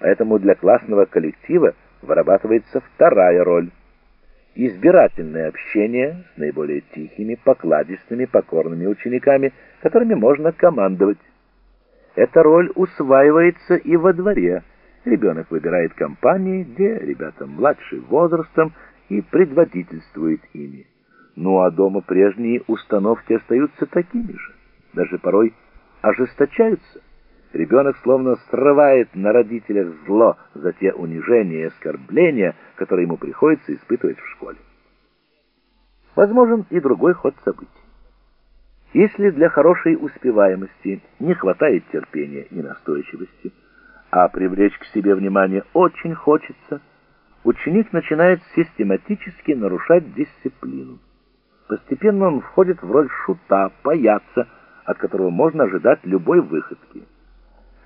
Поэтому для классного коллектива вырабатывается вторая роль избирательное общение с наиболее тихими, покладистыми, покорными учениками, которыми можно командовать. Эта роль усваивается и во дворе. Ребенок выбирает компании, где ребята младше возрастом и предводительствует ими. Ну а дома прежние установки остаются такими же, даже порой ожесточаются. Ребенок словно срывает на родителях зло за те унижения и оскорбления, которые ему приходится испытывать в школе. Возможен и другой ход событий. Если для хорошей успеваемости не хватает терпения и настойчивости, а привлечь к себе внимание очень хочется, ученик начинает систематически нарушать дисциплину. Постепенно он входит в роль шута, паяца, от которого можно ожидать любой выходки.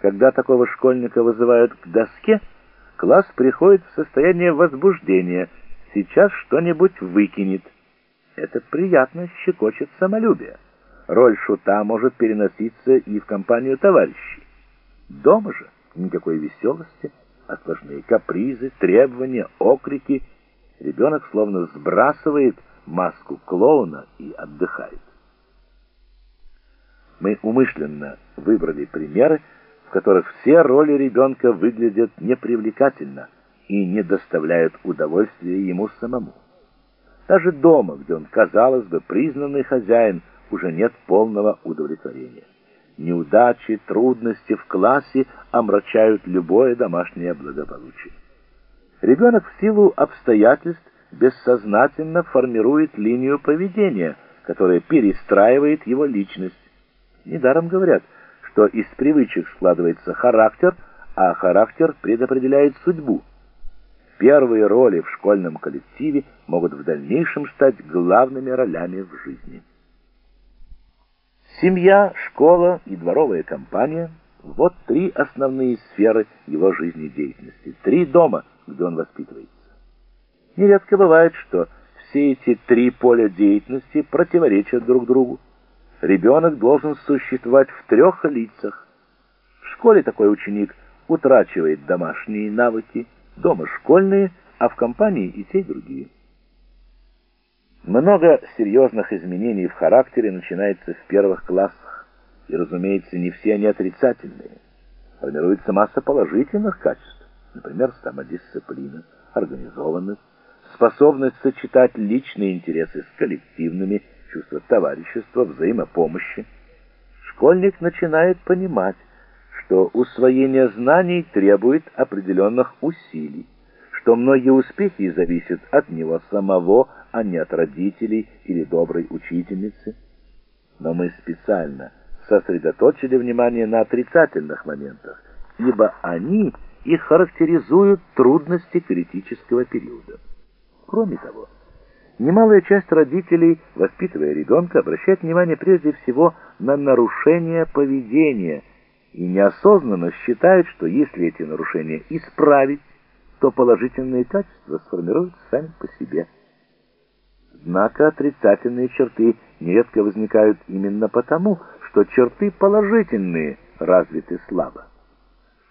Когда такого школьника вызывают к доске, класс приходит в состояние возбуждения, сейчас что-нибудь выкинет. Это приятно щекочет самолюбие. Роль шута может переноситься и в компанию товарищей. Дома же никакой веселости, а сплошные капризы, требования, окрики. Ребенок словно сбрасывает маску клоуна и отдыхает. Мы умышленно выбрали примеры, в которых все роли ребенка выглядят непривлекательно и не доставляют удовольствия ему самому. Даже дома, где он, казалось бы, признанный хозяин, уже нет полного удовлетворения. Неудачи, трудности в классе омрачают любое домашнее благополучие. Ребенок в силу обстоятельств бессознательно формирует линию поведения, которая перестраивает его личность. Недаром говорят – что из привычек складывается характер, а характер предопределяет судьбу. Первые роли в школьном коллективе могут в дальнейшем стать главными ролями в жизни. Семья, школа и дворовая компания – вот три основные сферы его жизнедеятельности, три дома, где он воспитывается. Нередко бывает, что все эти три поля деятельности противоречат друг другу ребенок должен существовать в трех лицах. В школе такой ученик утрачивает домашние навыки, дома школьные, а в компании и те, и другие. Много серьезных изменений в характере начинается в первых классах, и, разумеется, не все они отрицательные. Формируется масса положительных качеств, например, самодисциплина, организованность, способность сочетать личные интересы с коллективными чувство товарищества, взаимопомощи. Школьник начинает понимать, что усвоение знаний требует определенных усилий, что многие успехи зависят от него самого, а не от родителей или доброй учительницы. Но мы специально сосредоточили внимание на отрицательных моментах, ибо они и характеризуют трудности критического периода. Кроме того, Немалая часть родителей, воспитывая ребенка, обращает внимание прежде всего на нарушение поведения и неосознанно считает, что если эти нарушения исправить, то положительные качества сформируются сами по себе. Однако отрицательные черты нередко возникают именно потому, что черты положительные развиты слабо.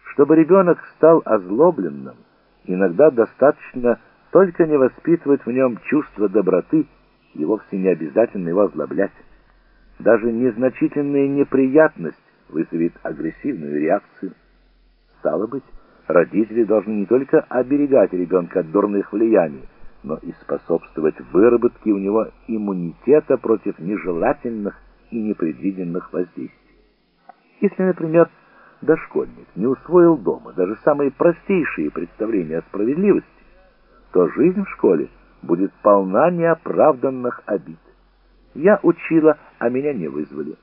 Чтобы ребенок стал озлобленным, иногда достаточно только не воспитывать в нем чувство доброты и вовсе не обязательно его озлоблять. Даже незначительная неприятность вызовет агрессивную реакцию. Стало быть, родители должны не только оберегать ребенка от дурных влияний, но и способствовать выработке у него иммунитета против нежелательных и непредвиденных воздействий. Если, например, дошкольник не усвоил дома даже самые простейшие представления о справедливости, то жизнь в школе будет полна неоправданных обид. Я учила, а меня не вызвали.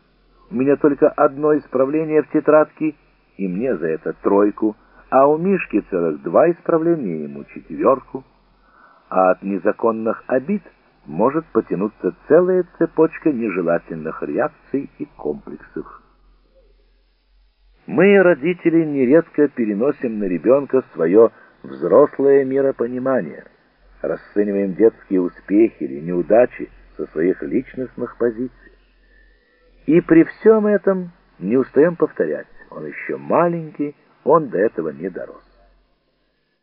У меня только одно исправление в тетрадке, и мне за это тройку, а у Мишки целых два исправления, ему четверку. А от незаконных обид может потянуться целая цепочка нежелательных реакций и комплексов. Мы, родители, нередко переносим на ребенка свое взрослое миропонимание, расцениваем детские успехи или неудачи со своих личностных позиций. И при всем этом не устаем повторять, он еще маленький, он до этого не дорос.